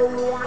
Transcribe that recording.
Yeah.